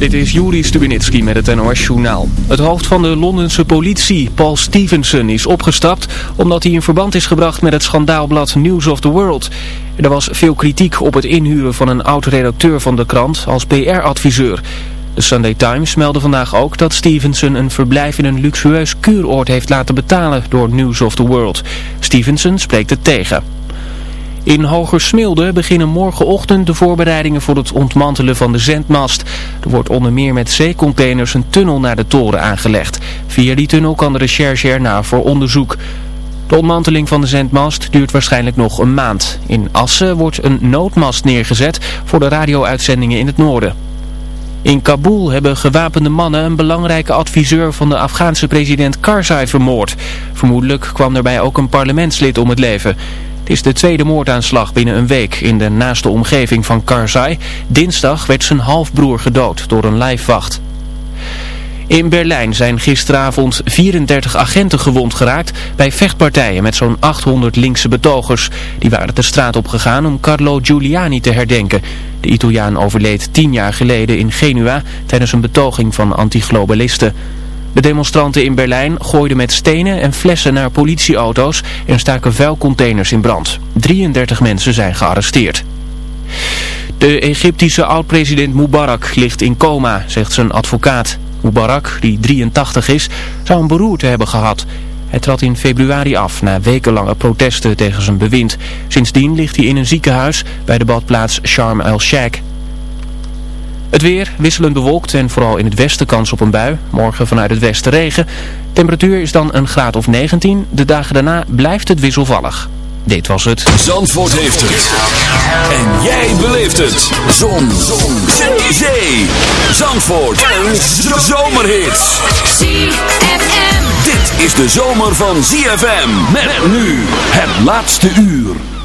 Dit is Juri Stubenitski met het NOS-journaal. Het hoofd van de Londense politie, Paul Stevenson, is opgestapt omdat hij in verband is gebracht met het schandaalblad News of the World. Er was veel kritiek op het inhuren van een oud-redacteur van de krant als PR-adviseur. De Sunday Times meldde vandaag ook dat Stevenson een verblijf in een luxueus kuuroord heeft laten betalen door News of the World. Stevenson spreekt het tegen. In Hogersmilde beginnen morgenochtend de voorbereidingen voor het ontmantelen van de zendmast. Er wordt onder meer met zeecontainers een tunnel naar de toren aangelegd. Via die tunnel kan de recherche erna voor onderzoek. De ontmanteling van de zendmast duurt waarschijnlijk nog een maand. In Assen wordt een noodmast neergezet voor de radio-uitzendingen in het noorden. In Kabul hebben gewapende mannen een belangrijke adviseur van de Afghaanse president Karzai vermoord. Vermoedelijk kwam daarbij ook een parlementslid om het leven. Is de tweede moordaanslag binnen een week in de naaste omgeving van Karzai. Dinsdag werd zijn halfbroer gedood door een lijfwacht. In Berlijn zijn gisteravond 34 agenten gewond geraakt bij vechtpartijen met zo'n 800 linkse betogers. Die waren de straat op gegaan om Carlo Giuliani te herdenken. De Italiaan overleed tien jaar geleden in Genua tijdens een betoging van antiglobalisten. De demonstranten in Berlijn gooiden met stenen en flessen naar politieauto's en staken vuilcontainers in brand. 33 mensen zijn gearresteerd. De Egyptische oud-president Mubarak ligt in coma, zegt zijn advocaat. Mubarak, die 83 is, zou een beroerte hebben gehad. Hij trad in februari af na wekenlange protesten tegen zijn bewind. Sindsdien ligt hij in een ziekenhuis bij de badplaats Sharm el-Sheikh. Het weer wisselend bewolkt en vooral in het westen kans op een bui. Morgen vanuit het westen regen. Temperatuur is dan een graad of 19. De dagen daarna blijft het wisselvallig. Dit was het. Zandvoort heeft het. En jij beleeft het. Zon. Zon. Zee. Zee. Zandvoort. Een zomerhit. ZFM. Dit is de zomer van ZFM. Met nu het laatste uur.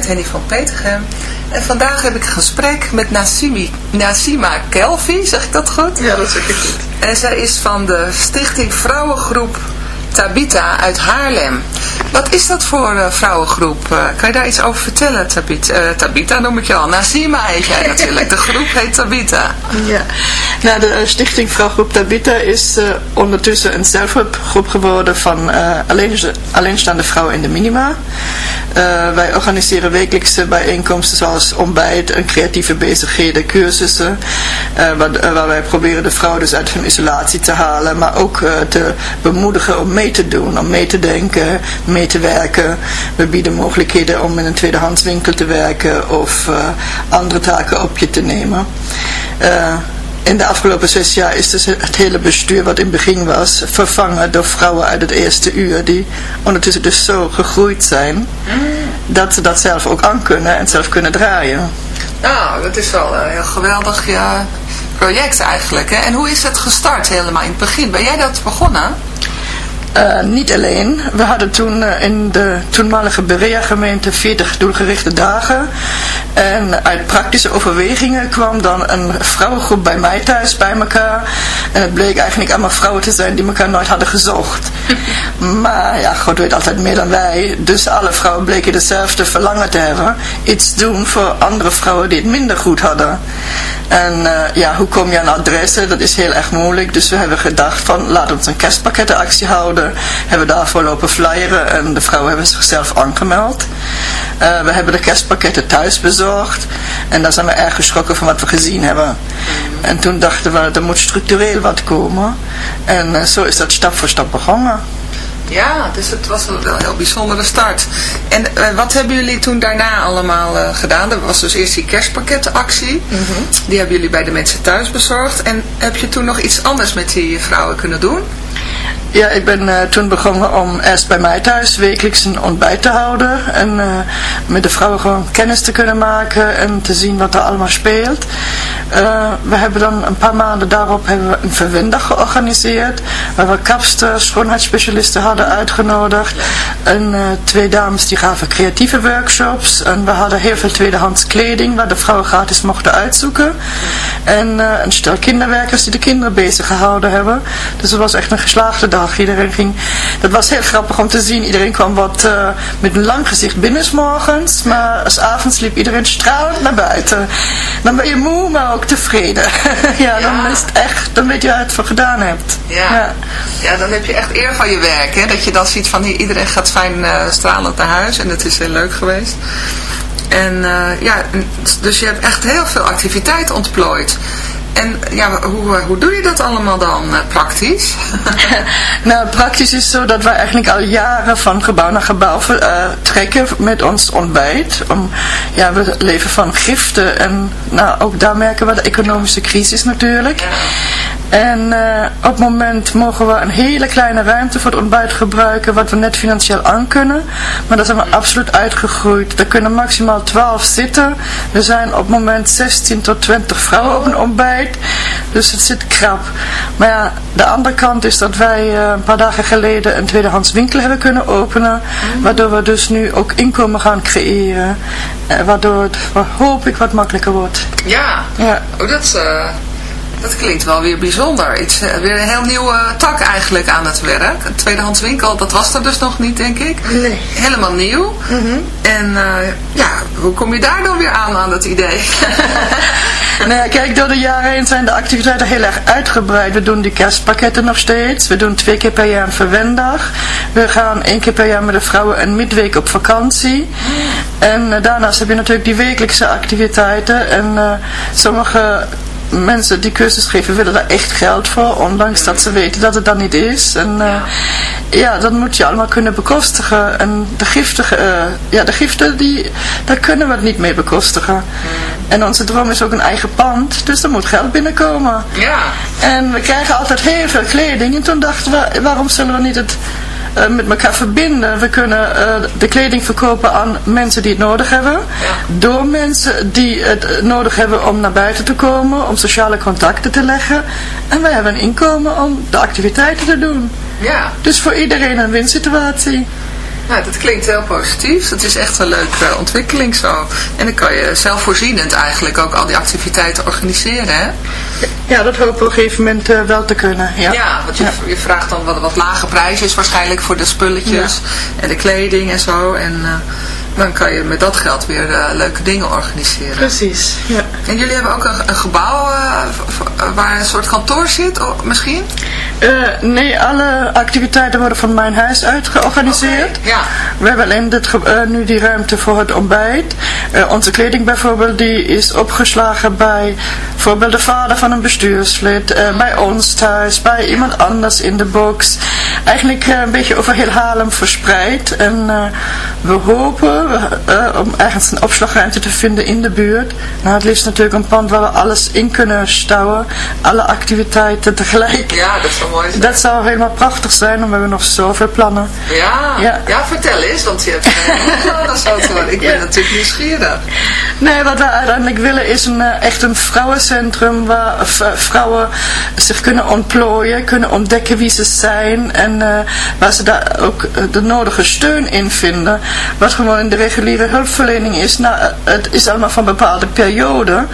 Met Henny van Petergem. En vandaag heb ik een gesprek met Nassimi, Nassima Kelvi, zeg ik dat goed? Ja, dat zeg ik goed. En zij is van de stichting Vrouwengroep Tabita uit Haarlem. Wat is dat voor uh, vrouwengroep? Uh, kan je daar iets over vertellen, Tabita? Uh, Tabita noem ik je al. Nassima heet jij natuurlijk. De groep heet Tabita. Ja, Nou, de Stichting Vrouwgroep Tabita is uh, ondertussen een zelfhulpgroep geworden van uh, alleen, alleenstaande vrouwen in de minima. Uh, wij organiseren wekelijkse bijeenkomsten zoals ontbijt en creatieve bezigheden, cursussen. Waar, waar, wij proberen de vrouwen dus uit hun isolatie te halen, maar ook te bemoedigen om mee te doen, om mee te denken, mee te werken. We bieden mogelijkheden om in een tweedehandswinkel te werken of andere taken op je te nemen in de afgelopen zes jaar is dus het hele bestuur wat in het begin was vervangen door vrouwen uit het eerste uur die ondertussen dus zo gegroeid zijn mm. dat ze dat zelf ook aan kunnen en zelf kunnen draaien. Nou, dat is wel een heel geweldig ja, project eigenlijk. Hè? En hoe is het gestart helemaal in het begin? Ben jij dat begonnen? Uh, niet alleen. We hadden toen uh, in de toenmalige Berea-gemeente 40 doelgerichte dagen. En uit praktische overwegingen kwam dan een vrouwengroep bij mij thuis bij elkaar. En het bleek eigenlijk allemaal vrouwen te zijn die elkaar nooit hadden gezocht. maar ja, God weet altijd meer dan wij. Dus alle vrouwen bleken dezelfde verlangen te hebben. Iets doen voor andere vrouwen die het minder goed hadden. En uh, ja, hoe kom je aan adressen? Dat is heel erg moeilijk. Dus we hebben gedacht van laat ons een kerstpakkettenactie houden hebben we daarvoor lopen flyeren en de vrouwen hebben zichzelf aangemeld. Uh, we hebben de kerstpakketten thuis bezorgd en daar zijn we erg geschrokken van wat we gezien hebben. En toen dachten we, er moet structureel wat komen. En uh, zo is dat stap voor stap begonnen. Ja, dus het was een, heel bijzondere start. En uh, wat hebben jullie toen daarna allemaal uh, gedaan? Er was dus eerst die kerstpakketactie. Mm -hmm. Die hebben jullie bij de mensen thuis bezorgd. En heb je toen nog iets anders met die vrouwen kunnen doen? Ja, ik ben uh, toen begonnen om eerst bij mij thuis wekelijks een ontbijt te houden. En uh, met de vrouwen gewoon kennis te kunnen maken en te zien wat er allemaal speelt. Uh, we hebben dan een paar maanden daarop hebben we een verwendag georganiseerd. Waar we kapsters, schoonheidsspecialisten hadden uitgenodigd. En twee dames die gaven creatieve workshops. En we hadden heel veel tweedehands kleding waar de vrouwen gratis mochten uitzoeken. En een stel kinderwerkers die de kinderen bezig gehouden hebben. Dus het was echt een dag. Iedereen ging, dat was heel grappig om te zien. Iedereen kwam wat uh, met een lang gezicht binnen morgens. Maar als avonds liep iedereen stralend naar buiten. Dan ben je moe, maar ook tevreden. ja, ja, dan is het echt, dan weet je waar je het voor gedaan hebt. Ja. ja. Ja. dan heb je echt eer van je werk. Hè? Dat je dan ziet van iedereen gaat fijn uh, stralend naar huis. En dat is heel leuk geweest. En uh, ja, dus je hebt echt heel veel activiteit ontplooid. En ja, hoe, hoe doe je dat allemaal dan uh, praktisch? nou, praktisch is zo dat wij eigenlijk al jaren van gebouw naar gebouw uh, trekken met ons ontbijt. Om, ja, we leven van giften en nou, ook daar merken we de economische crisis natuurlijk. En uh, op het moment mogen we een hele kleine ruimte voor het ontbijt gebruiken, wat we net financieel aan kunnen. Maar daar zijn we absoluut uitgegroeid. Er kunnen maximaal 12 zitten. Er zijn op het moment 16 tot 20 vrouwen op een ontbijt. Dus het zit krap. Maar ja, de andere kant is dat wij uh, een paar dagen geleden een tweedehands winkel hebben kunnen openen. Mm. Waardoor we dus nu ook inkomen gaan creëren. Uh, waardoor het, hoop ik, wat makkelijker wordt. Ja, ja. Oh, dat is... Dat klinkt wel weer bijzonder. Iets, uh, weer een heel nieuwe tak eigenlijk aan het werk. Een tweedehands winkel, dat was er dus nog niet, denk ik. Nee. Helemaal nieuw. Mm En uh, ja, hoe kom je daar dan weer aan, aan dat idee? nou ja, kijk, door de jaren heen zijn de activiteiten heel erg uitgebreid. We doen die kerstpakketten nog steeds. We doen twee keer per jaar een verwendag. We gaan één keer per jaar met de vrouwen een midweek op vakantie. En uh, daarnaast heb je natuurlijk die wekelijkse activiteiten. En sommige mensen die cursus geven willen daar echt geld voor, ondanks dat ze weten dat het dan niet is. En uh, ja, dat moet je allemaal kunnen bekostigen. En de giften, uh, ja, de giften die, daar kunnen we het niet mee bekostigen. En onze droom is ook een eigen pand, dus er moet geld binnenkomen. Ja. En we krijgen altijd heel veel kleding. En toen dachten we, waarom zullen we niet het uh, met elkaar verbinden. We kunnen uh, de kleding verkopen aan mensen die het nodig hebben. Ja. Door mensen die het nodig hebben om naar buiten te komen, om sociale contacten te leggen. En wij hebben een inkomen om de activiteiten te doen. Ja. Dus voor iedereen een winsituatie. Nou, dat klinkt heel positief. Dat is echt een leuke uh, ontwikkeling zo. En dan kan je zelfvoorzienend eigenlijk ook al die activiteiten organiseren, hè? Ja, dat hopen we op een gegeven moment uh, wel te kunnen. Ja, ja want je, ja. je vraagt dan wat, wat lage prijsjes waarschijnlijk voor de spulletjes en de kleding en zo. En uh, dan kan je met dat geld weer eh, leuke dingen organiseren. Precies, ja. En jullie hebben ook een, een gebouw eh, waar een soort kantoor zit, misschien? Eh, nee, alle activiteiten worden van mijn huis uit georganiseerd. Ja. We hebben alleen dit, nu die ruimte voor het ontbijt. Onze kleding bijvoorbeeld, die is opgeslagen bij bijvoorbeeld de vader van een bestuurslid, bij ons thuis, bij iemand anders in de box. Eigenlijk een beetje over heel Haarlem verspreid. En we hopen eh, om ergens een opslagruimte te vinden in de buurt. Nou, het liefst natuurlijk een pand waar we alles in kunnen stouwen. Alle activiteiten tegelijk. Ja, dat zou mooi zijn. Dat zou helemaal prachtig zijn, we hebben nog zoveel plannen. Ja, ja. Ja. vertel eens, want je hebt een plannen zo te. Ik ben Ja. natuurlijk nieuwsgierig. Nee, wat we uiteindelijk willen is een, eh, echt een vrouwencentrum waar v- vrouwen zich kunnen ontplooien, kunnen ontdekken wie ze zijn en eh, waar ze daar ook eh, de nodige steun in vinden. Wat gewoon de reguliere hulpverlening is, nou, het is allemaal van bepaalde perioden.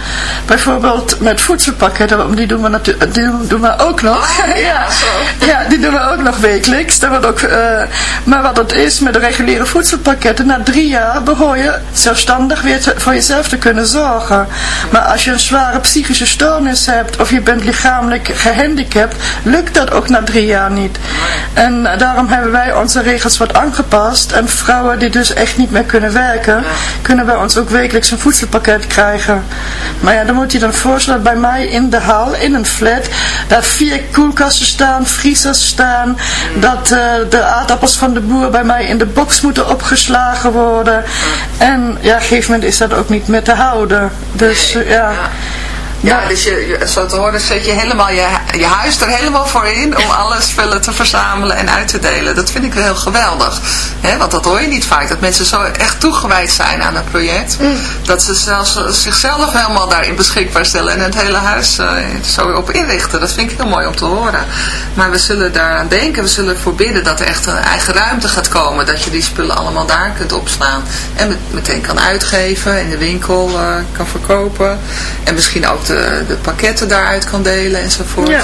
Bijvoorbeeld met voedselpakketten, die doen we, natuurlijk, die doen we ook nog. Oh, ja, zo. Ja, die doen we ook nog wekelijks. Dat wordt ook, eh, maar wat het is met de reguliere voedselpakketten, na drie jaar behoor je zelfstandig weer te- voor jezelf te kunnen zorgen. Maar als je een zware psychische stoornis hebt of je bent lichamelijk gehandicapt, lukt dat ook na drie jaar niet. En daarom hebben wij onze regels wat aangepast. En vrouwen die dus echt niet meer kunnen werken, kunnen bij ons ook wekelijks een voedselpakket krijgen. Maar ja, dan moet je dan voorstellen bij mij in de hal, in een flat, dat vier koelkasten staan, vriezers staan, dat eh, de aardappels van de boer bij mij in de box moeten opgeslagen worden. En ja, op een gegeven moment is dat ook niet meer te houden. Dus eh, ja. Ja, dus je, zo te horen zet je helemaal je, je huis er helemaal voor in om alle spullen te verzamelen en uit te delen. Dat vind ik wel heel geweldig. hè? want dat hoor je niet vaak. Dat mensen zo echt toegewijd zijn aan het project. Dat ze zelfs zichzelf helemaal daarin beschikbaar stellen en het hele huis eh, zo op inrichten. Dat vind ik heel mooi om te horen. Maar we zullen daaraan denken. We zullen ervoor bidden dat er echt een eigen ruimte gaat komen. Dat je die spullen allemaal daar kunt opslaan. En met- meteen kan uitgeven. In de winkel eh, kan verkopen. En misschien ook de, de pakketten daaruit kan delen enzovoort. Ja.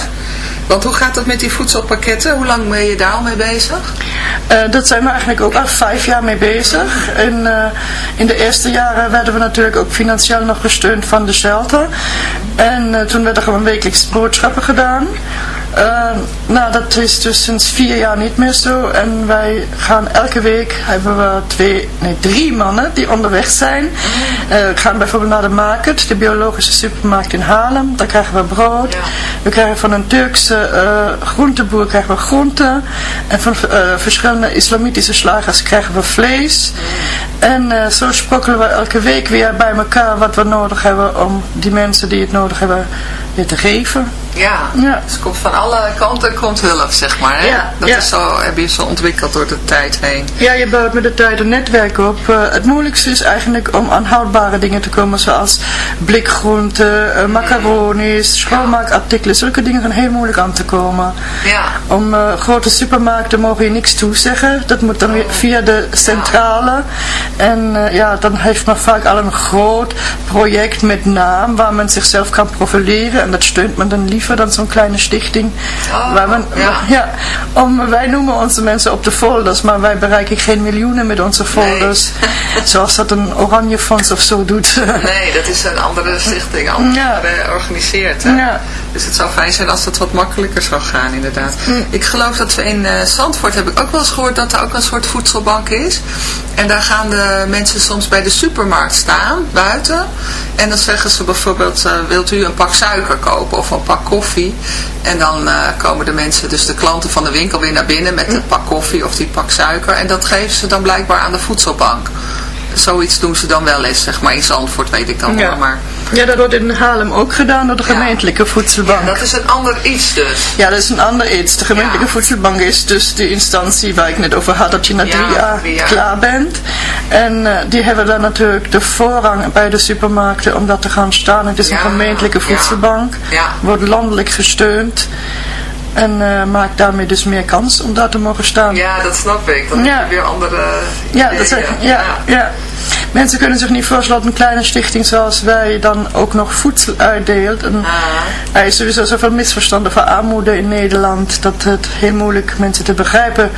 Want hoe gaat dat met die voedselpakketten? Hoe lang ben je daar al mee bezig? Eh, dat zijn we eigenlijk ook al vijf jaar mee bezig. En, eh, in de eerste jaren werden we natuurlijk ook financieel nog gesteund van de shelter. En eh, toen werden er gewoon wekelijks boodschappen gedaan. Eh, nou, dat is dus sinds vier jaar niet meer zo. En wij gaan elke week, hebben we twee, nee, drie mannen die onderweg zijn. We gaan bijvoorbeeld naar de market, de biologische supermarkt in Haarlem. Daar krijgen we brood. Ja. We krijgen van een Turkse eh, groenteboer krijgen we groenten. En van eh, verschillende islamitische slagers krijgen we vlees. En eh, zo sprokkelen we elke week weer bij elkaar wat we nodig hebben om die mensen die het nodig hebben weer te geven. Ja, Ja. dus komt van alle kanten komt hulp, zeg maar. Hè? Ja, Dat ja. is zo, heb je zo ontwikkeld door de tijd heen. Ja, je bouwt met de tijd een netwerk op. Eh, het moeilijkste is eigenlijk om aan houdbare dingen te komen, zoals blikgroenten, eh, macaronis, schoonmaakartikelen. Zulke dingen zijn heel moeilijk aan te komen. Ja, Om eh, grote supermarkten mogen je niks toezeggen. Dat moet dan weer via de centrale. En ja, dan heeft men vaak al een groot project met naam waar men zichzelf kan profileren. En dat steunt men dan dan zo'n kleine stichting. Oh, waar men, ja. ja, om, wij noemen onze mensen op de folders, maar wij bereiken geen miljoenen met onze folders. Zoals dat een oranje fonds of zo doet. nee, dat is een andere stichting, andere Ja. georganiseerd. Hè? Ja. Dus het zou fijn zijn als het wat makkelijker zou gaan, inderdaad. Ik geloof dat we in eh, Zandvoort, heb ik ook wel eens gehoord, dat er ook een soort voedselbank is. En daar gaan de mensen soms bij de supermarkt staan, buiten. En dan zeggen ze bijvoorbeeld, eh, wilt u een pak suiker kopen of een pak koffie? En dan eh, komen de mensen, dus de klanten van de winkel weer naar binnen met een pak koffie of die pak suiker. En dat geven ze dan blijkbaar aan de voedselbank. Zoiets doen ze dan wel eens, zeg maar. In Zandvoort weet ik dan Ja. wel, maar... ja, dat wordt in Haarlem ook gedaan door de gemeentelijke voedselbank. Dat is een ander iets dus. Ja, dat is een ander iets. De gemeentelijke Ja. voedselbank is dus de instantie waar ik net over had, dat je na drie jaar klaar bent. En eh, die hebben dan natuurlijk de voorrang bij de supermarkten om dat te gaan staan. Het is een gemeentelijke voedselbank, wordt landelijk gesteund. En eh, maakt daarmee dus meer kans om daar te mogen staan. Ja, dat snap ik. Dan Ja. heb je weer andere Ja, dat ja, ja. Mensen kunnen zich niet voorstellen dat een kleine stichting zoals wij dan ook nog voedsel uitdeelt. En Ah. er is sowieso zoveel misverstanden van armoede in Nederland dat het heel moeilijk mensen te begrijpen,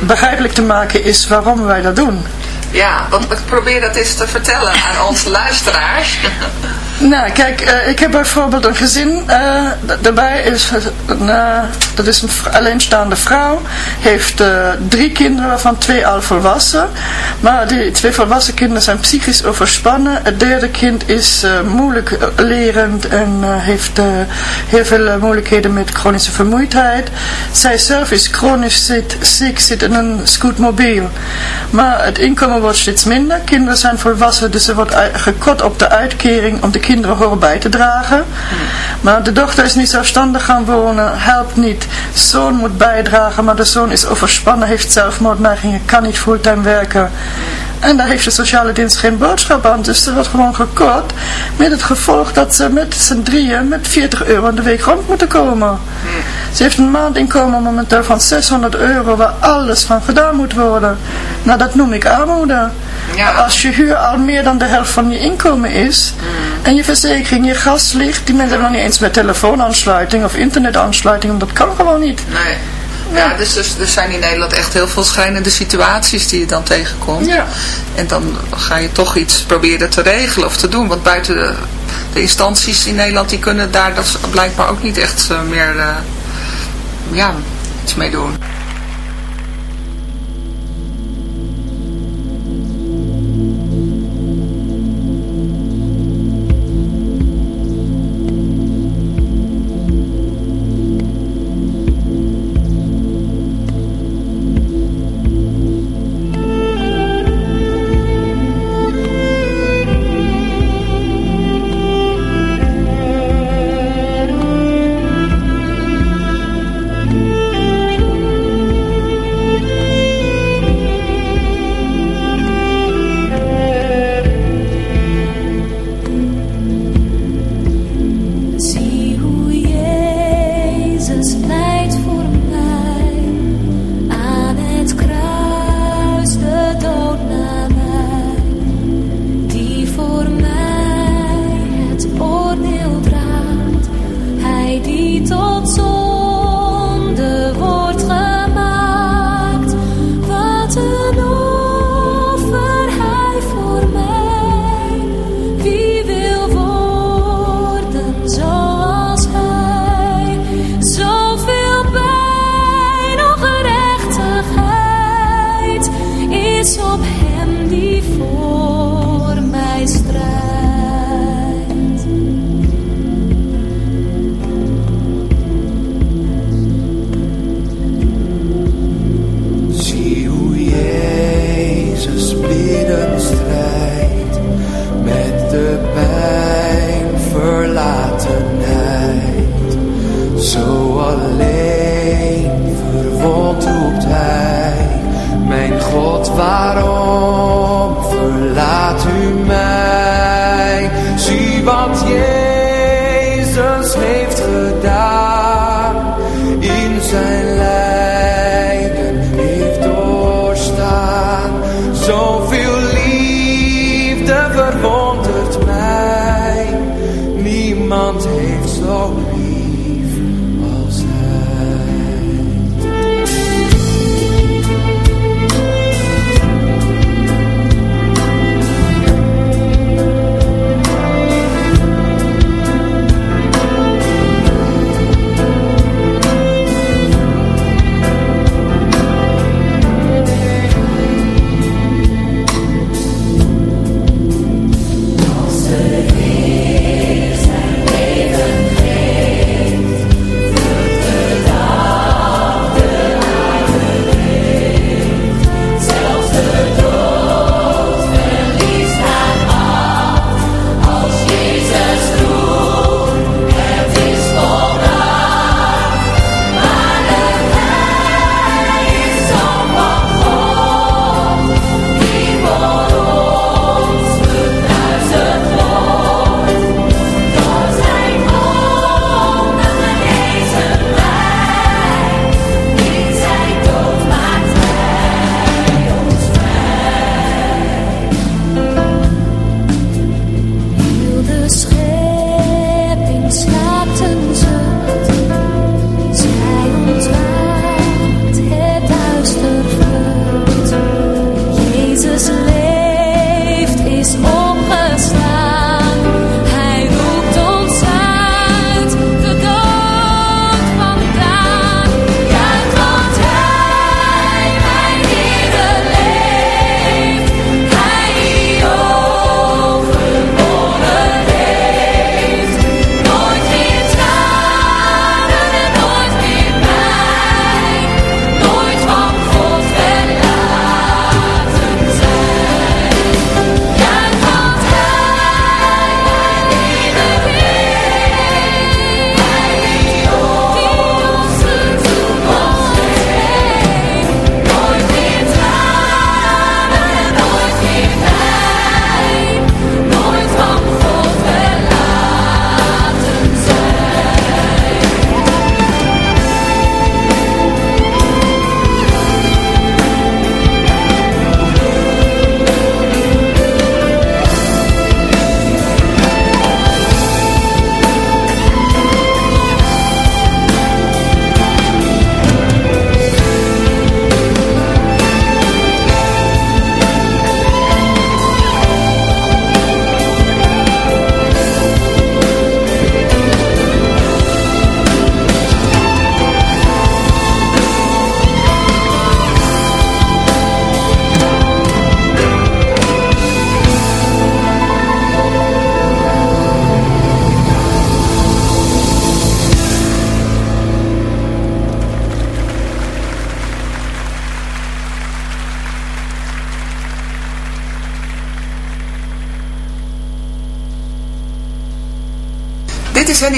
Mm. begrijpelijk te maken is waarom wij dat doen. Ja, want ik probeer dat eens te vertellen aan onze luisteraars. Nou, kijk, uh, ik heb bijvoorbeeld een gezin, uh, daarbij is een, uh, dat is een alleenstaande vrouw, heeft drie kinderen, waarvan twee al volwassen. Maar die twee volwassen kinderen zijn psychisch overspannen. Het derde kind is moeilijk lerend en heeft heel veel moeilijkheden met chronische vermoeidheid. Zij zelf is chronisch ziek, zit in een scootmobiel. Maar het inkomen wordt steeds minder. Kinderen zijn volwassen, dus er wordt gekort op de uitkering om de kinderen horen bij te dragen. Maar de dochter is niet zelfstandig gaan wonen, helpt niet. Zoon moet bijdragen, maar de zoon is overspannen, heeft zelfmoordneigingen, kan niet fulltime werken. En daar heeft de sociale dienst geen boodschap aan. Dus er wordt gewoon gekort. Met het gevolg dat ze met z'n drieën met 40 euro in de week rond moeten komen. Ze heeft een maandinkomen momenteel van 600 euro waar alles van gedaan moet worden. Nou, dat noem ik armoede. Ja. Als je huur al meer dan de helft van je inkomen is mm. en je verzekering, je gas ligt, die mensen hebben nog niet eens met telefoonaansluiting of internetaansluiting, dat kan gewoon niet. Nee. Ja, dus, dus er zijn in Nederland echt heel veel schrijnende situaties die je dan tegenkomt. Ja. En dan ga je toch iets proberen te regelen of te doen. Want buiten de, de instanties in Nederland, die kunnen daar dat blijkbaar ook niet echt uh, meer uh, ja, iets mee doen.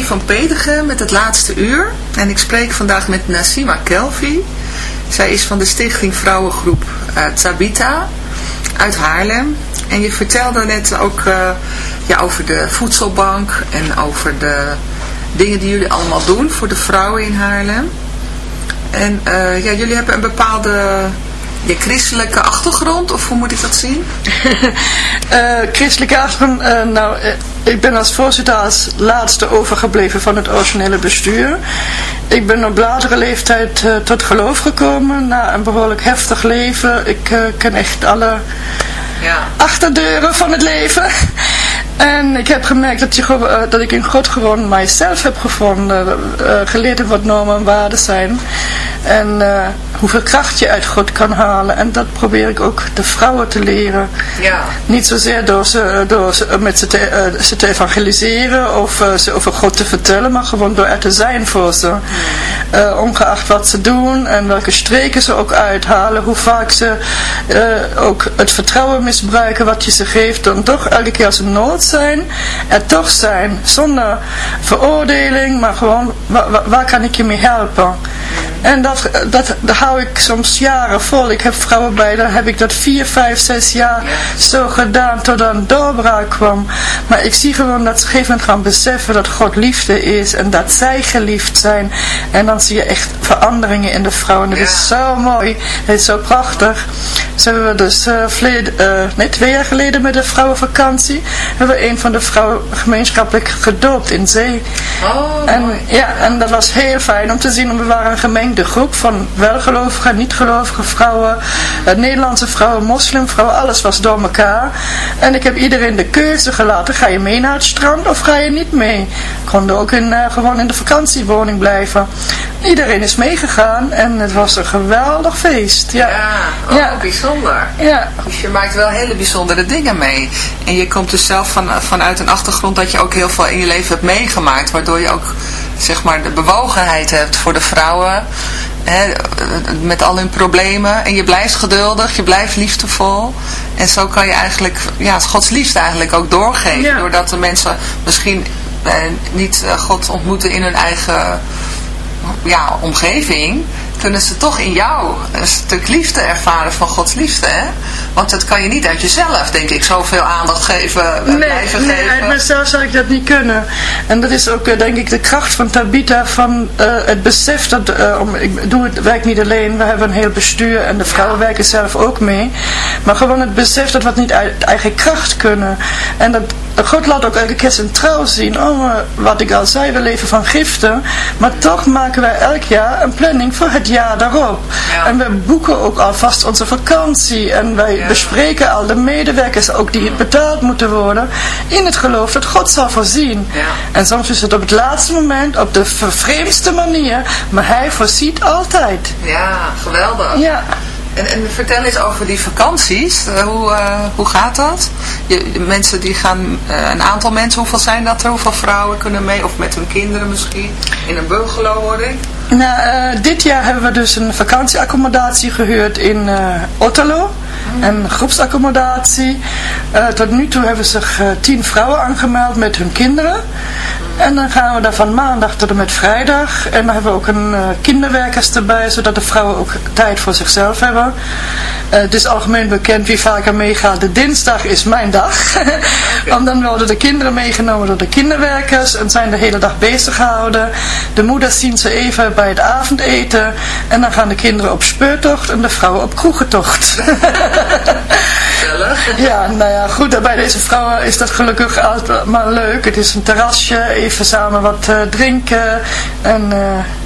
Van Pedegen met het laatste uur. En ik spreek vandaag met Nassima Kelvi. Zij is van de stichting Vrouwengroep uh, Tabita uit Haarlem. En je vertelde net ook uh, ja, over de voedselbank en over de dingen die jullie allemaal doen voor de vrouwen in Haarlem. En uh, ja, jullie hebben een bepaalde je christelijke achtergrond, of hoe moet ik dat zien? christelijke achtergrond, nou, ik ben als voorzitter als laatste overgebleven van het originele bestuur. Ik ben op latere leeftijd tot geloof gekomen, na een behoorlijk heftig leven. Ik ken echt alle ja. achterdeuren van het leven. En ik heb gemerkt dat, je, dat ik in God gewoon mijzelf heb gevonden. geleerd heb wat normen en waarden zijn. En uh, hoeveel kracht je uit God kan halen. En dat probeer ik ook de vrouwen te leren. Ja. Niet zozeer door ze, door ze, met ze, te, uh, ze te evangeliseren of uh, ze over God te vertellen. Maar gewoon door er te zijn voor ze. ongeacht wat ze doen en welke streken ze ook uithalen. Hoe vaak ze ook het vertrouwen misbruiken wat je ze geeft. Dan toch elke keer als ze nood zijn. Er toch zijn. Zonder veroordeling. Maar gewoon waar, waar kan ik je mee helpen. En dat, dat, dat hou ik soms jaren vol. Ik heb vrouwen bij, dan heb ik dat vier, vijf, zes jaar zo gedaan tot er een doorbraak kwam. Maar ik zie gewoon dat ze op een gegeven moment gaan beseffen dat God liefde is en dat zij geliefd zijn. En dan zie je echt veranderingen in de vrouwen. Dat is zo mooi. Het is zo prachtig. Hebben we dus uh, uh, nee, twee jaar geleden met de vrouwenvakantie hebben we een van de vrouwen gemeenschappelijk gedoopt in zee. Oh, en, mooi. Ja, en dat was heel fijn om te zien. We waren een gemengde groep van welgelovige, niet-gelovige vrouwen, uh, Nederlandse vrouwen, moslimvrouwen, alles was door elkaar. En ik heb iedereen de keuze gelaten, ga je mee naar het strand of ga je niet mee? Ik kon ook in, gewoon in de vakantiewoning blijven. Iedereen is meegegaan en het was een geweldig feest. Ja, ja, oh, ja. bijzonder. Ja. Dus je maakt wel hele bijzondere dingen mee. En je komt dus zelf van, vanuit een achtergrond dat je ook heel veel in je leven hebt meegemaakt. Waardoor je ook zeg maar de bewogenheid hebt voor de vrouwen. Hè, met al hun problemen. En je blijft geduldig, je blijft liefdevol. En zo kan je eigenlijk ja, Gods liefde eigenlijk ook doorgeven. Ja. Doordat de mensen misschien eh, niet God ontmoeten in hun eigen ja, omgeving, kunnen ze toch in jou een stuk liefde ervaren van Gods liefde. Hè? Want dat kan je niet uit jezelf, denk ik, zoveel aandacht geven, nee, blijven nee, geven. uit mezelf zou ik dat niet kunnen. En dat is ook, denk ik, de kracht van Tabita, van uh, het besef dat, uh, om, ik doe het werk niet alleen, we hebben een heel bestuur en de vrouwen werken zelf ook mee. Maar gewoon het besef dat we het niet uit eigen kracht kunnen. En dat God laat ook elke keer zijn trouw zien. Oh, wat ik al zei, we leven van giften. Maar toch maken wij elk jaar een planning voor het jaar daarop. Ja. En we boeken ook alvast onze vakantie. En wij Ja. bespreken al de medewerkers, ook die betaald moeten worden. In het geloof dat God zal voorzien. Ja. En soms is het op het laatste moment, op de vervreemdste manier. Maar hij voorziet altijd. Ja, geweldig. Ja. En, en vertel eens over die vakanties. Uh, hoe, uh, hoe gaat dat? Je, mensen die gaan, uh, een aantal mensen, hoeveel zijn dat er? Hoeveel vrouwen kunnen mee? Of met hun kinderen misschien? In een bungalow ik. Nou, dit jaar hebben we dus een vakantieaccommodatie gehuurd in Otterlo. Een groepsaccommodatie. tot nu toe hebben zich tien vrouwen aangemeld met hun kinderen. En dan gaan we daar van maandag tot en met vrijdag. En dan hebben we ook een uh, kinderwerkers erbij, zodat de vrouwen ook tijd voor zichzelf hebben. Uh, het is algemeen bekend wie vaker meegaat. De dinsdag is mijn dag. Want dan worden de kinderen meegenomen door de kinderwerkers en zijn de hele dag bezig gehouden. De moeders zien ze even bij het avondeten. En dan gaan de kinderen op speurtocht en de vrouwen op kroegentocht. ja, nou ja, goed. Bij deze vrouwen is dat gelukkig altijd maar leuk. Het is een terrasje, even samen wat uh, drinken. En uh,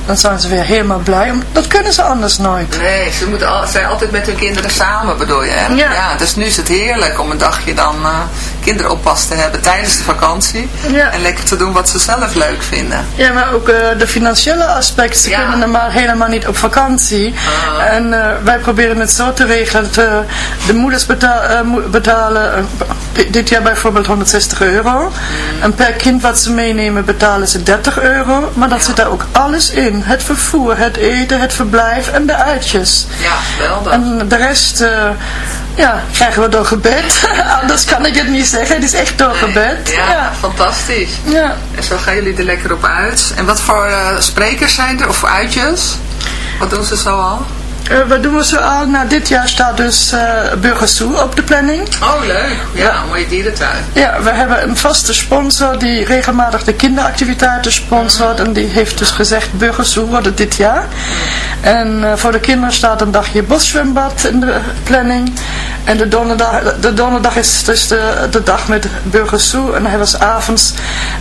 dan zijn ze weer helemaal blij. Dat kunnen ze anders nooit. Nee, ze moeten al, zijn altijd met hun kinderen samen, bedoel je? Hè? Ja. ja. Dus nu is het heerlijk om een dagje dan uh, kinderoppas te hebben tijdens de vakantie. Ja. En lekker te doen wat ze zelf leuk vinden. Ja, maar ook de financiële aspect. Ze Ja. kunnen normaal helemaal niet op vakantie. Ah. En wij proberen het zo te regelen dat de moeders beta betalen dit jaar bijvoorbeeld 160 euro. En per kind wat ze meenemen betalen ze 30 euro. Maar dat zit daar ook alles in. Het vervoer, het eten, het verblijf en de uitjes. Ja, geweldig. En de rest, ja, krijgen we door gebed. Anders kan ik het niet zeggen. Het is echt door gebed. Ja, fantastisch. Ja. En zo gaan jullie er lekker op uit. En wat voor eh, sprekers zijn er, of uitjes? Wat doen ze zo al? Uh, wat doen we zo al? Nou, dit jaar staat dus uh, Burgersoe op de planning. Oh, leuk. Ja, mooie dierentuin. Ja, we hebben een vaste sponsor die regelmatig de kinderactiviteiten sponsort. En die heeft dus gezegd, Burgersoe wordt het dit jaar. En uh, voor de kinderen staat een dagje boszwembad in de planning. En de donderdag, de donderdag is dus de, de dag met Burgersoe. En dan hebben we avonds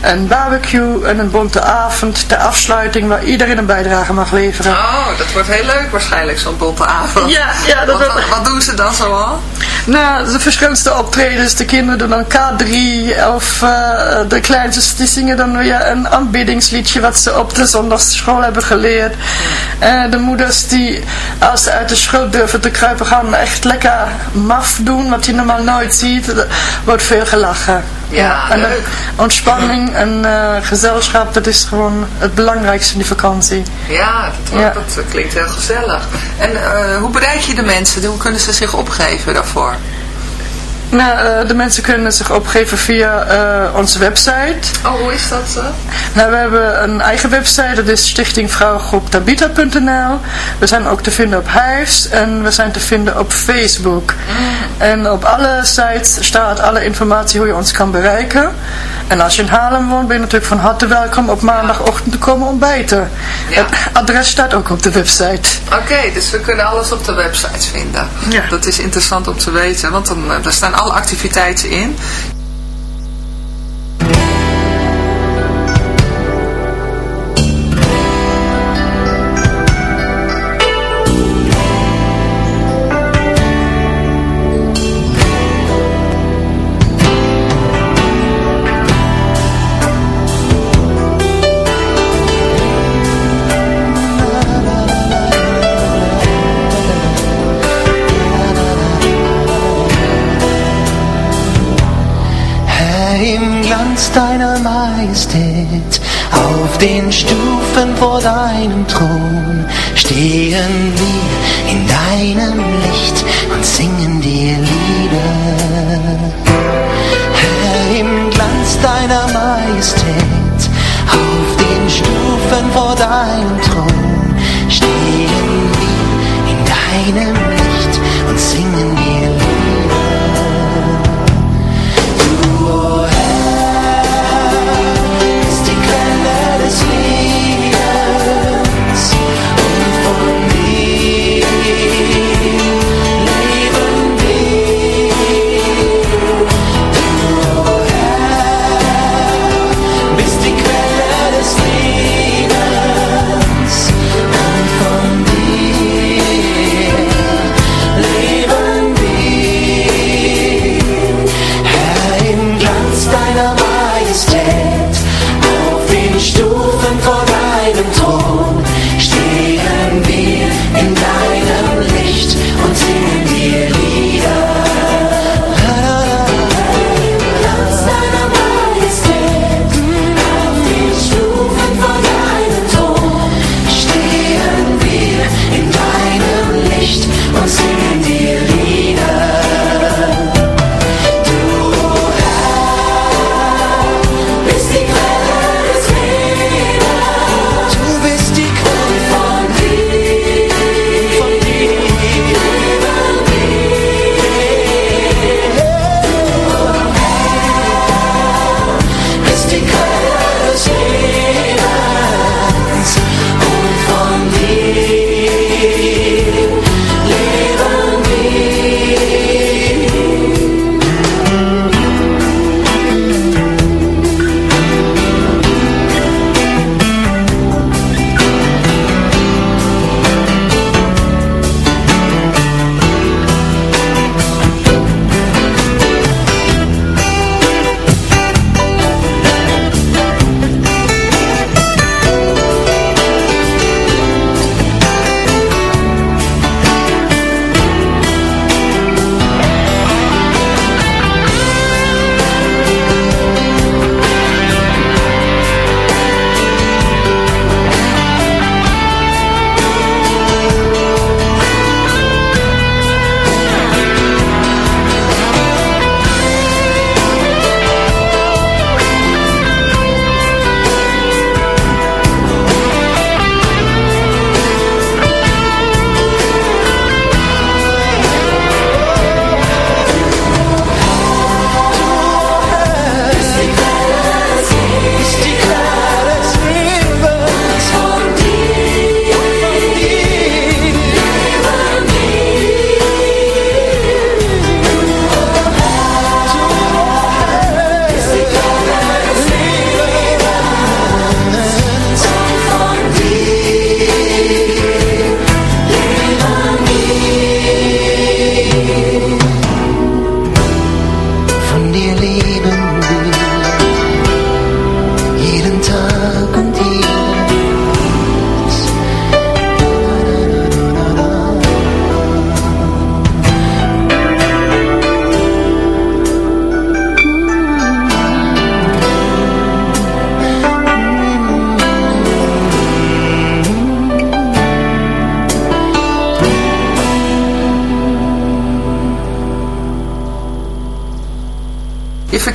een barbecue en een bonte avond. De afsluiting waar iedereen een bijdrage mag leveren. Oh, dat wordt heel leuk waarschijnlijk, zo'n bonte avond. Ja, ja. Dat wat, wat, doen ze dan zoal? Nou, de verschillendste optredens. De kinderen doen dan K3 of uh, de kleinste die zingen dan weer een aanbiddingsliedje wat ze op de zondagsschool hebben geleerd. Uh, de moeders die, als ze uit de school durven te kruipen, gaan echt lekker maf doen, wat je normaal nooit ziet. Er wordt veel gelachen. Ja, en leuk. ontspanning en uh, gezelschap, dat is gewoon het belangrijkste in die vakantie. Ja, dat, ja. dat klinkt heel gezellig. En uh, hoe bereik je de mensen? Hoe kunnen ze zich opgeven daarvoor? Nou, uh, de mensen kunnen zich opgeven via uh, onze website. Oh, hoe is dat zo? Nou, we hebben een eigen website, dat is stichtingvrouwengroep We zijn ook te vinden op Hives en we zijn te vinden op Facebook. Mm. En op alle sites staat alle informatie hoe je ons kan bereiken. En als je in Haarlem woont, ben je natuurlijk van harte welkom op maandagochtend te komen ontbijten. Ja. Het adres staat ook op de website. Oké, okay, dus we kunnen alles op de website vinden. Ja. Dat is interessant om te weten, want dan, daar staan alle activiteiten in. Vor deinem Thron stehen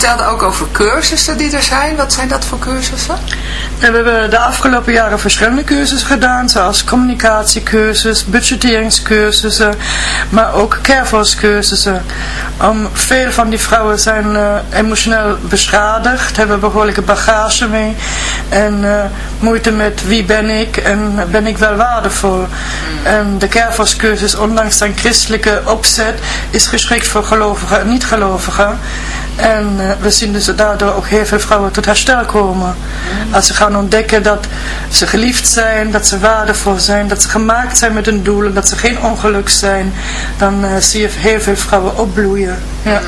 vertelde ook over cursussen die er zijn. Wat zijn dat voor cursussen? En we hebben de afgelopen jaren verschillende cursussen gedaan, zoals communicatiecursus, budgetteringscursussen, maar ook careforce cursussen. Um, veel van die vrouwen zijn uh, emotioneel beschadigd, hebben behoorlijke bagage mee en uh, moeite met wie ben ik en ben ik wel waardevol. En de careforce cursus, ondanks zijn christelijke opzet, is geschikt voor gelovigen en niet-gelovigen. En uh, we zien dus daardoor ook heel veel vrouwen tot herstel komen. Als ze gaan ontdekken dat ze geliefd zijn, dat ze waardevol zijn, dat ze gemaakt zijn met een doel en dat ze geen ongeluk zijn, dan uh, zie je heel veel vrouwen opbloeien. Ja.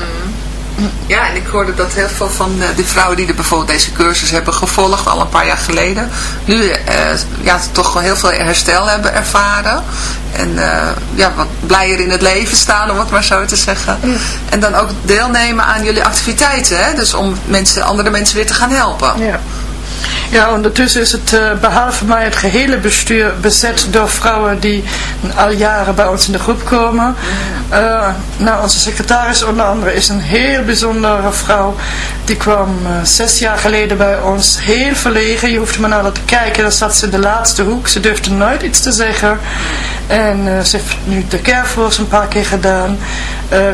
Ja, en ik hoorde dat heel veel van uh, die vrouwen die er bijvoorbeeld deze cursus hebben gevolgd al een paar jaar geleden, nu ja, toch wel heel veel herstel hebben ervaren. En uh, ja, wat blijer in het leven staan, om het maar zo te zeggen. Ja. En dan ook deelnemen aan jullie activiteiten, hè? dus om mensen, andere mensen weer te gaan helpen. Ja. Ja, ondertussen is het uh, behalve mij het gehele bestuur bezet door vrouwen die al jaren bij ons in de groep komen. Uh, nou, onze secretaris onder andere is een heel bijzondere vrouw. Die kwam uh, zes jaar geleden bij ons, heel verlegen. Je hoefde maar naar haar te kijken, dan zat ze in de laatste hoek. Ze durfde nooit iets te zeggen. En ze heeft nu de Careforce een paar keer gedaan.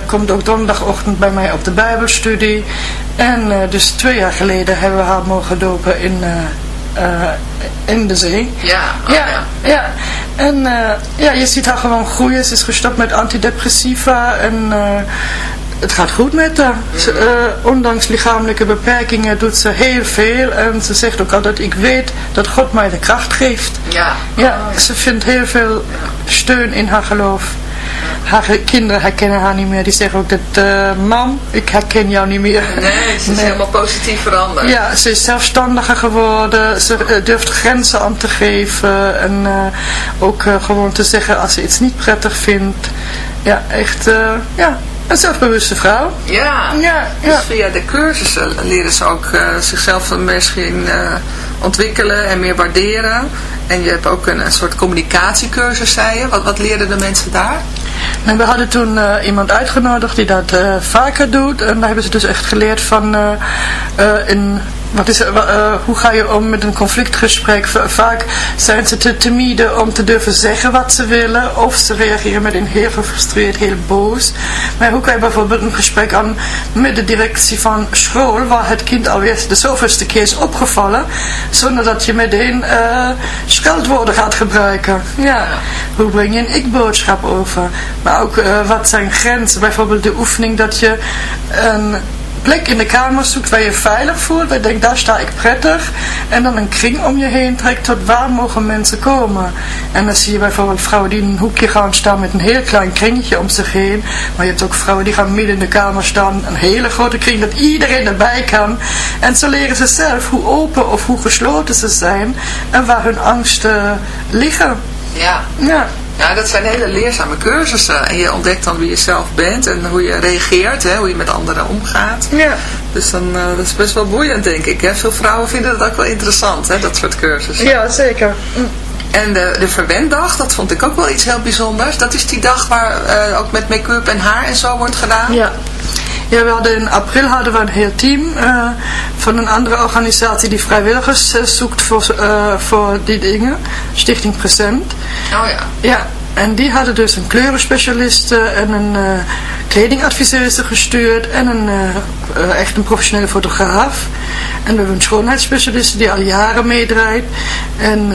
komt ook donderdagochtend bij mij op de bijbelstudie. En uh, dus twee jaar geleden hebben we haar mogen dopen in, uh, uh, in de zee. Ja, oh, ja, ja, ja. En ja, je ziet haar gewoon groeien. Ze is gestopt met antidepressiva en het gaat goed met haar. Ze, ondanks lichamelijke beperkingen doet ze heel veel. En ze zegt ook altijd, ik weet dat God mij de kracht geeft. Ja. Ja, ze vindt heel veel steun in haar geloof haar kinderen herkennen haar niet meer. Die zeggen ook dat, uh, mam, ik herken jou niet meer. Nee, ze is nee. helemaal positief veranderd. Ja, ze is zelfstandiger geworden. Ze uh, durft grenzen aan te geven. En ook gewoon te zeggen als ze iets niet prettig vindt. Ja, echt, ja, een zelfbewuste vrouw. Ja, ja, dus ja. via de cursussen leren ze ook zichzelf misschien ontwikkelen en meer waarderen. En je hebt ook een, een soort communicatiecursus, zei je. Wat, wat leerden de mensen daar? En we hadden toen uh, iemand uitgenodigd die dat uh, vaker doet. En daar hebben ze dus echt geleerd van... Uh, in, wat is, hoe ga je om met een conflictgesprek? Vaak zijn ze te timide om te durven zeggen wat ze willen. Of ze reageren meteen heel gefrustreerd, heel boos. Maar hoe kan je bijvoorbeeld een gesprek aan met de directie van school... waar het kind alweer de zoveelste keer is opgevallen... zonder dat je meteen scheldwoorden gaat gebruiken. Ja. Hoe breng je een ik-boodschap over? Maar ook uh, wat zijn grenzen? Bijvoorbeeld de oefening dat je een plek in de kamer zoekt waar je veilig voelt. Waar je denkt, daar sta ik prettig. En dan een kring om je heen trekt tot waar mogen mensen komen. En dan zie je bijvoorbeeld vrouwen die in een hoekje gaan staan met een heel klein kringetje om zich heen. Maar je hebt ook vrouwen die gaan midden in de kamer staan. Een hele grote kring dat iedereen erbij kan. En zo leren ze zelf hoe open of hoe gesloten ze zijn. En waar hun angsten liggen. Ja. Ja. Ja, dat zijn hele leerzame cursussen. En je ontdekt dan wie je zelf bent en hoe je reageert, hè, hoe je met anderen omgaat. Ja. Dus dan, uh, dat is best wel boeiend, denk ik. Hè? Veel vrouwen vinden dat ook wel interessant, hè, dat soort cursussen. Ja, zeker. En de, de verwenddag, dat vond ik ook wel iets heel bijzonders. Dat is die dag waar uh, ook met make-up en haar en zo wordt gedaan. Ja. Ja, we hadden in april hadden we een heel team uh, van een andere organisatie die vrijwilligers uh, zoekt voor, uh, voor die dingen. Stichting Present. Oh ja. Ja, en die hadden dus een kleurenspecialiste en een kledingadviseuse gestuurd en een, echt een professionele fotograaf. En we hebben een schoonheidsspecialiste die al jaren meedraait. En...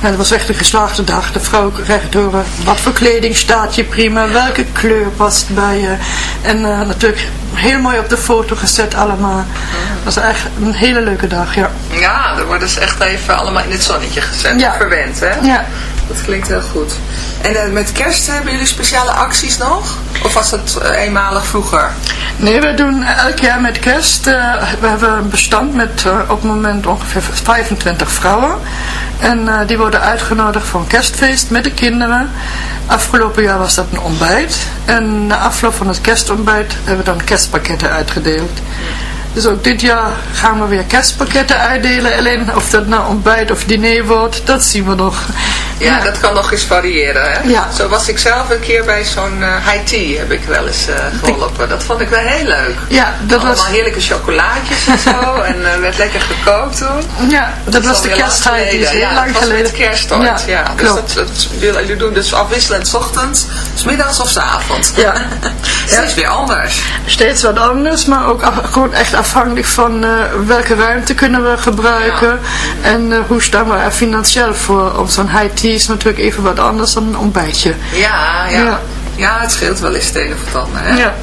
En het was echt een geslaagde dag. De vrouw te horen wat voor kleding staat je prima, welke kleur past bij je. En uh, natuurlijk heel mooi op de foto gezet allemaal. Het was echt een hele leuke dag, ja. Ja, er worden ze echt even allemaal in het zonnetje gezet. Ja. Verwend, hè? Ja. Dat klinkt heel goed. En uh, met kerst hebben jullie speciale acties nog? Of was dat uh, eenmalig vroeger? Nee, we doen elk jaar met kerst. Uh, we hebben een bestand met op het moment ongeveer 25 vrouwen. En die worden uitgenodigd voor een kerstfeest met de kinderen. Afgelopen jaar was dat een ontbijt. En na afloop van het kerstontbijt hebben we dan kerstpakketten uitgedeeld. Dus ook dit jaar gaan we weer kerstpakketten uitdelen. Alleen of dat nou ontbijt of diner wordt, dat zien we nog. Ja, dat kan nog eens variëren. Hè? Ja. Zo was ik zelf een keer bij zo'n uh, high tea heb ik wel eens uh, geholpen. Dat vond ik wel heel leuk. Ja, dat Allemaal was... heerlijke chocolaatjes en zo. en uh, werd lekker gekookt toen. Ja, dat, dat was de kerst high tea. Heel ja, lang geleden. met kerst ja, ja. Dus dat, dat, jullie doen dus afwisselend s ochtends, s middags of s avonds. Ja. Steeds weer anders. Steeds wat anders, maar ook af, gewoon echt afhankelijk van welke ruimte kunnen we gebruiken. En hoe staan we er financieel voor. Om zo'n high tea is natuurlijk even wat anders dan een ontbijtje. Ja, ja. ja. ja het scheelt wel eens het een of het ander. Hè? Ja.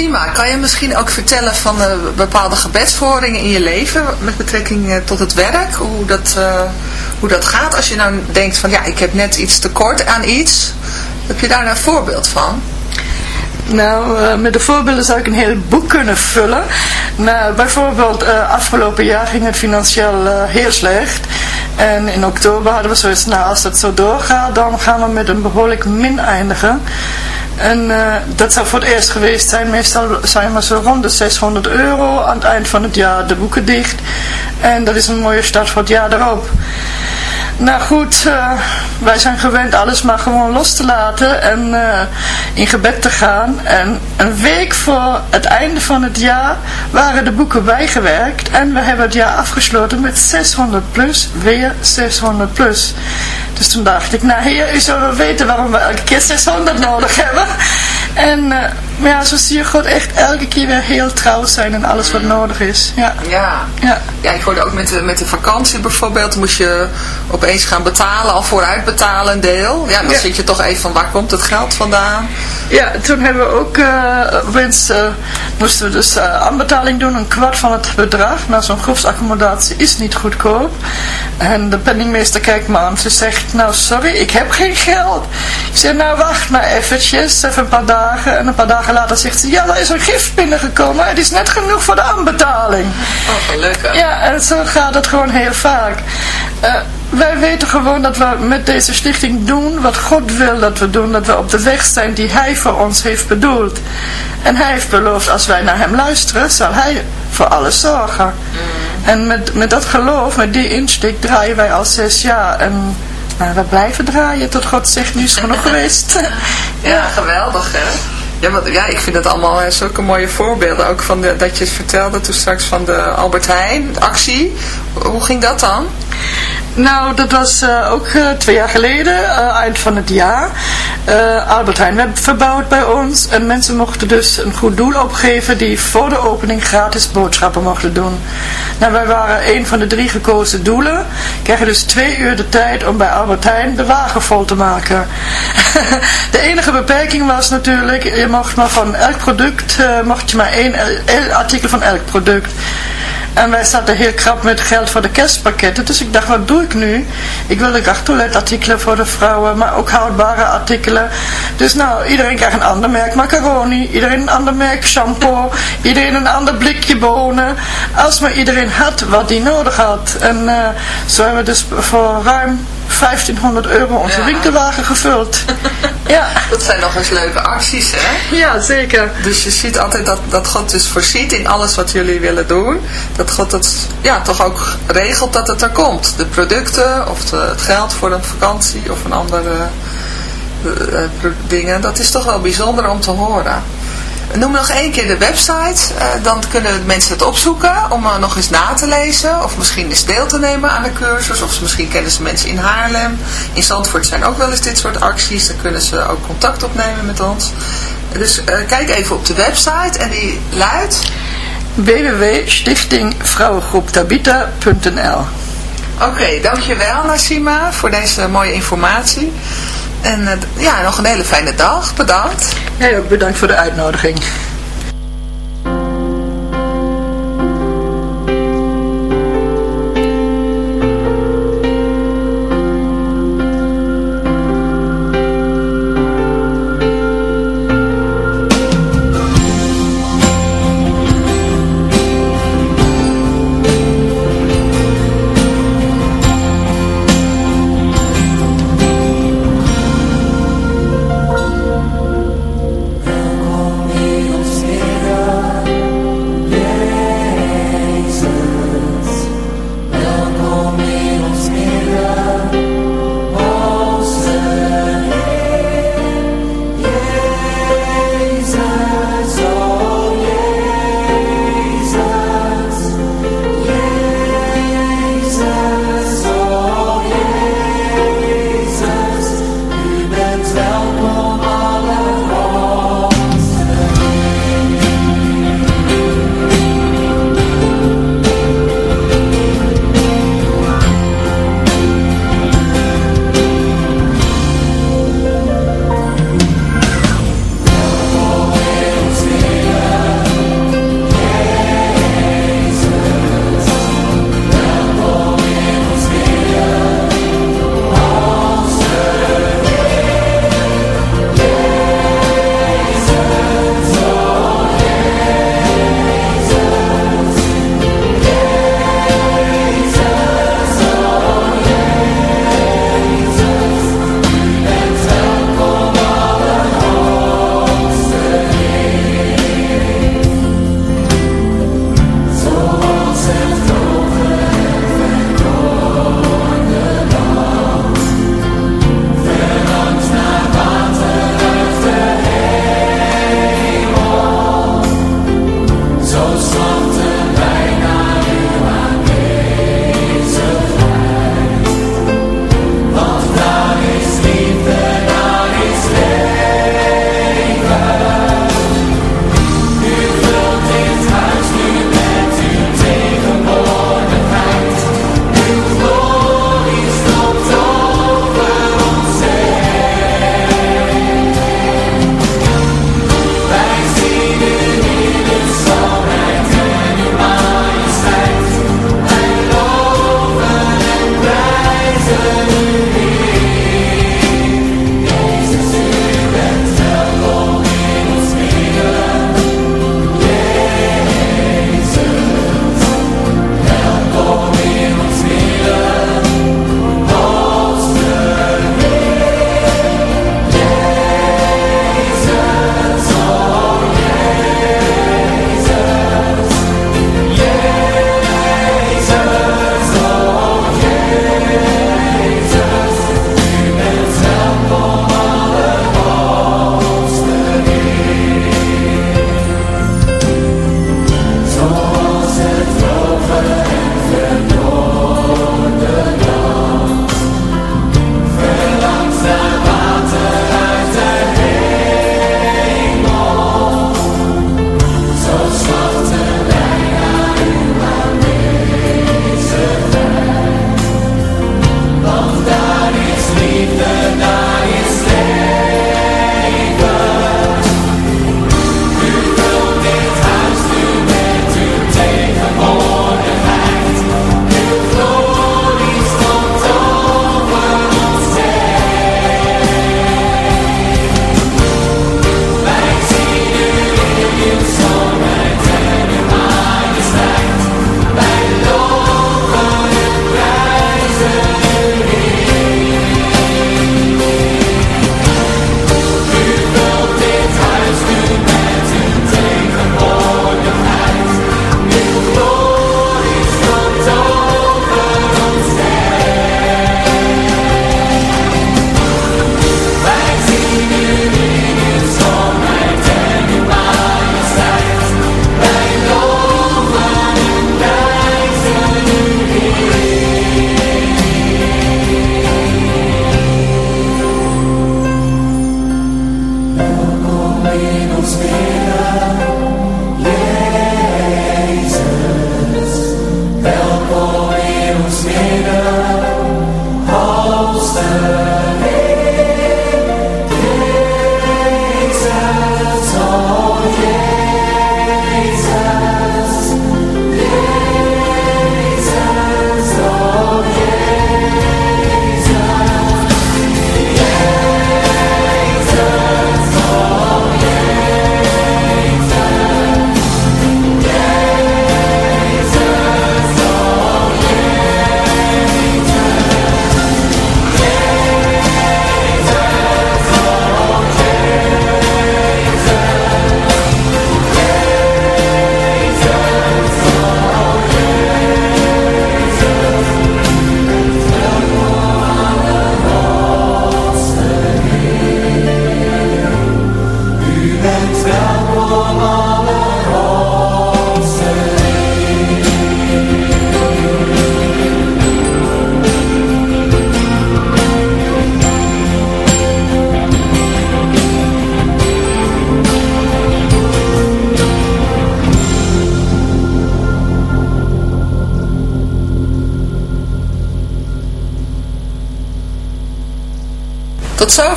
Ja, Nasima, kan je misschien ook vertellen van eh, bepaalde gebedsverhoringen in je leven met betrekking eh, tot het werk? Hoe dat, eh, hoe dat gaat als je nou denkt van ja, ik heb net iets tekort aan iets. Heb je daar een voorbeeld van? Nou, met de voorbeelden zou ik een heel boek kunnen vullen. Nou, bijvoorbeeld, afgelopen jaar ging het financieel heel slecht. En in oktober hadden we zoiets, nou als dat zo doorgaat, dan gaan we met een behoorlijk min eindigen. En dat zou voor het eerst geweest zijn. Meestal zijn we zo rond de 600 euro aan het eind van het jaar de boeken dicht. En dat is een mooie start voor het jaar erop. Nou goed, uh, wij zijn gewend alles maar gewoon los te laten en uh, in gebed te gaan. En een week voor het einde van het jaar waren de boeken bijgewerkt. En we hebben het jaar afgesloten met 600 plus, weer 600 plus. Dus toen dacht ik, nou heer, u zou wel weten waarom we elke keer 600 nodig hebben. En uh, maar ja, zo zie je God echt elke keer weer heel trouw zijn in alles wat nodig is. Ja, ja. ja. ja ik hoorde ook met de, met de vakantie bijvoorbeeld, moest je opeens gaan betalen, al vooruit betalen een deel. Ja, dan zit je toch even van waar komt het geld vandaan? Ja, toen hebben we ook, uh, uh, moesten we dus uh, aanbetaling doen, een kwart van het bedrag. Nou, zo'n groepsaccommodatie is niet goedkoop. En de penningmeester kijkt me aan, ze zegt, nou sorry, ik heb geen geld. Ik zeg, nou wacht maar eventjes, even een paar dagen. En een paar dagen later zegt ze, ja, er is een gif binnengekomen. Het is net genoeg voor de aanbetaling. Oh, gelukkig. Ja, en zo gaat het gewoon heel vaak. Uh, wij weten gewoon dat we met deze stichting doen wat God wil dat we doen. Dat we op de weg zijn die Hij voor ons heeft bedoeld. En Hij heeft beloofd, als wij naar Hem luisteren, zal Hij voor alles zorgen. Mm. En met, met dat geloof, met die insteek, draaien wij al zes jaar. En nou, we blijven draaien tot God zegt, nu is genoeg geweest. ja, geweldig hè. Ja, wat, ja, ik vind het allemaal uh, zulke mooie voorbeelden. Ook van de, dat je het vertelde toen straks van de Albert Heijn actie. Hoe ging dat dan? Nou, dat was uh, ook uh, twee jaar geleden, uh, eind van het jaar. Albert Heijn werd verbouwd bij ons. En mensen mochten dus een goed doel opgeven die voor de opening gratis boodschappen mochten doen. Nou, wij waren een van de drie gekozen doelen. Kregen dus twee uur de tijd om bij Albert Heijn de wagen vol te maken. de enige beperking was natuurlijk, je mocht maar van elk product, mocht je maar één artikel van elk product. En wij zaten heel krap met geld voor de kerstpakketten. Dus ik dacht, wat doe ik nu? Ik wilde graag toiletartikelen voor de vrouwen, maar ook houdbare artikelen. Dus nou, iedereen krijgt een ander merk macaroni, iedereen een ander merk shampoo, iedereen een ander blikje bonen. Als maar iedereen had wat hij nodig had. En uh, zo hebben we dus voor ruim 1500 euro onze ja. winkelwagen gevuld. ja. Dat zijn nog eens leuke acties, hè? Ja, zeker. Dus je ziet altijd dat, dat God dus voorziet in alles wat jullie willen doen. Dat God het ja, toch ook regelt dat het er komt. De producten of de, het geld voor een vakantie of een andere uh, dingen. Dat is toch wel bijzonder om te horen. Noem nog één keer de website. Uh, dan kunnen mensen het opzoeken om uh, nog eens na te lezen. Of misschien eens deel te nemen aan de cursus. Of misschien kennen ze mensen in Haarlem. In Zandvoort zijn ook wel eens dit soort acties. Dan kunnen ze ook contact opnemen met ons. Dus uh, kijk even op de website. En die luidt... www.stichtingvrouwengroeptabita.nl Oké, okay, dankjewel Nassima voor deze mooie informatie. En uh, ja, nog een hele fijne dag. Bedankt. Jij ook bedankt voor de uitnodiging.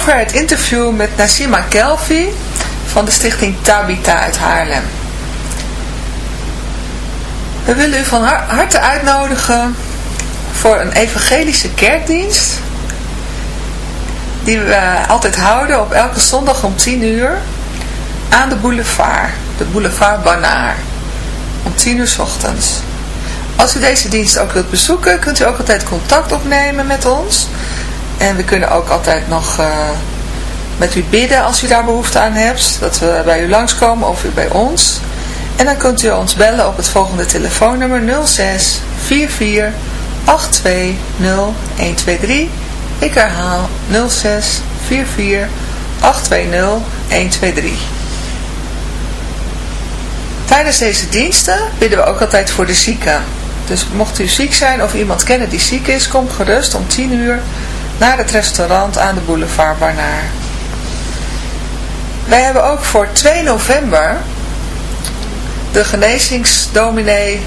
Zover het interview met Nasima Kelfi van de stichting Tabita uit Haarlem. We willen u van harte uitnodigen voor een evangelische kerkdienst die we altijd houden op elke zondag om 10 uur aan de boulevard, de boulevard Banaar, om 10 uur s ochtends. Als u deze dienst ook wilt bezoeken, kunt u ook altijd contact opnemen met ons. En we kunnen ook altijd nog uh, met u bidden als u daar behoefte aan hebt. Dat we bij u langskomen of u bij ons. En dan kunt u ons bellen op het volgende telefoonnummer 06 44 82 0123. Ik herhaal 06 44 820 123. Tijdens deze diensten bidden we ook altijd voor de zieken. Dus mocht u ziek zijn of iemand kennen die ziek is, kom gerust om 10 uur naar het restaurant aan de boulevard Barnaar. Wij hebben ook voor 2 november de genezingsdominee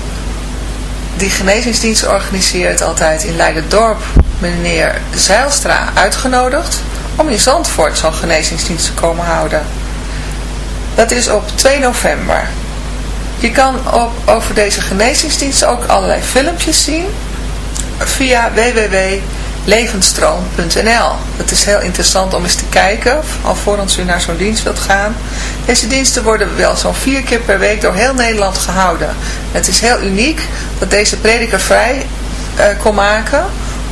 die genezingsdienst organiseert altijd in Leiden-dorp, meneer Zeilstra, uitgenodigd om in Zandvoort zo'n genezingsdienst te komen houden. Dat is op 2 november. Je kan op, over deze genezingsdienst ook allerlei filmpjes zien via www.levensstroom.nl. Het is heel interessant om eens te kijken, alvorens u naar zo'n dienst wilt gaan. Deze diensten worden wel zo'n vier keer per week door heel Nederland gehouden. Het is heel uniek dat deze prediker vrij uh, kon maken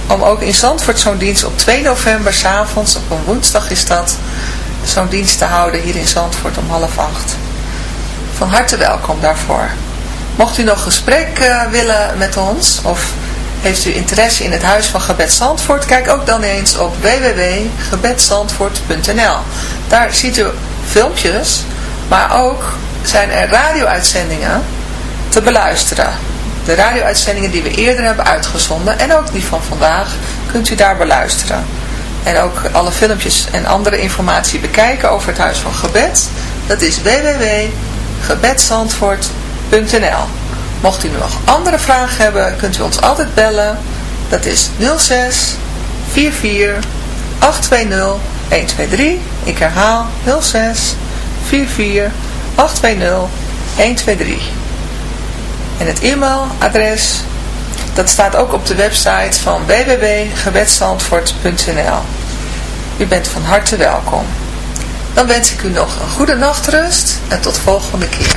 om ook in Zandvoort zo'n dienst op 2 november s'avonds, op een woensdag is dat, zo'n dienst te houden hier in Zandvoort om half acht. Van harte welkom daarvoor. Mocht u nog gesprek uh, willen met ons of heeft u interesse in het Huis van Gebed Zandvoort, kijk ook dan eens op www.gebedzandvoort.nl. Daar ziet u filmpjes, maar ook zijn er radio-uitzendingen te beluisteren. De radio-uitzendingen die we eerder hebben uitgezonden en ook die van vandaag kunt u daar beluisteren. En ook alle filmpjes en andere informatie bekijken over het Huis van Gebed. Dat is www.gebedsandvoort.nl Mocht u nog andere vragen hebben, kunt u ons altijd bellen. Dat is 06 44 820 123. Ik herhaal 06 44 820 123. En het e-mailadres, dat staat ook op de website van www.gewetstandvoort.nl. U bent van harte welkom. Dan wens ik u nog een goede nachtrust en tot volgende keer.